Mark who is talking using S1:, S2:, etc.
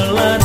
S1: Love.